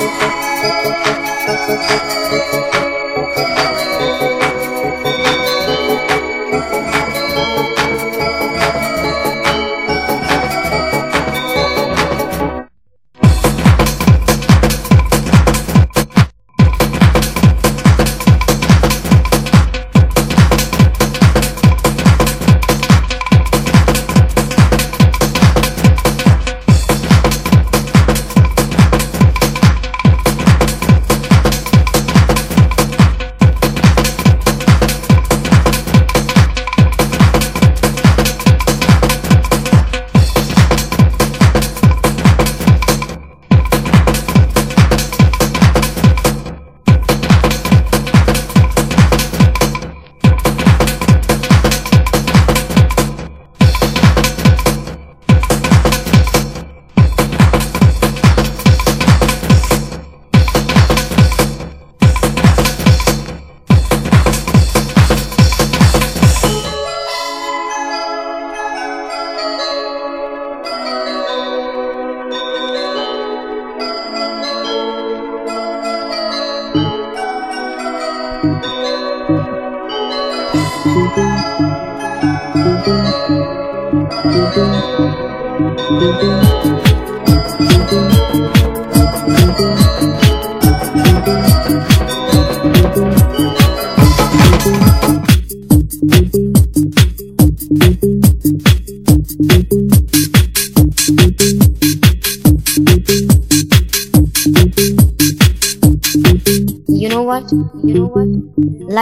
You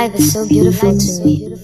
Life is so beautiful to me.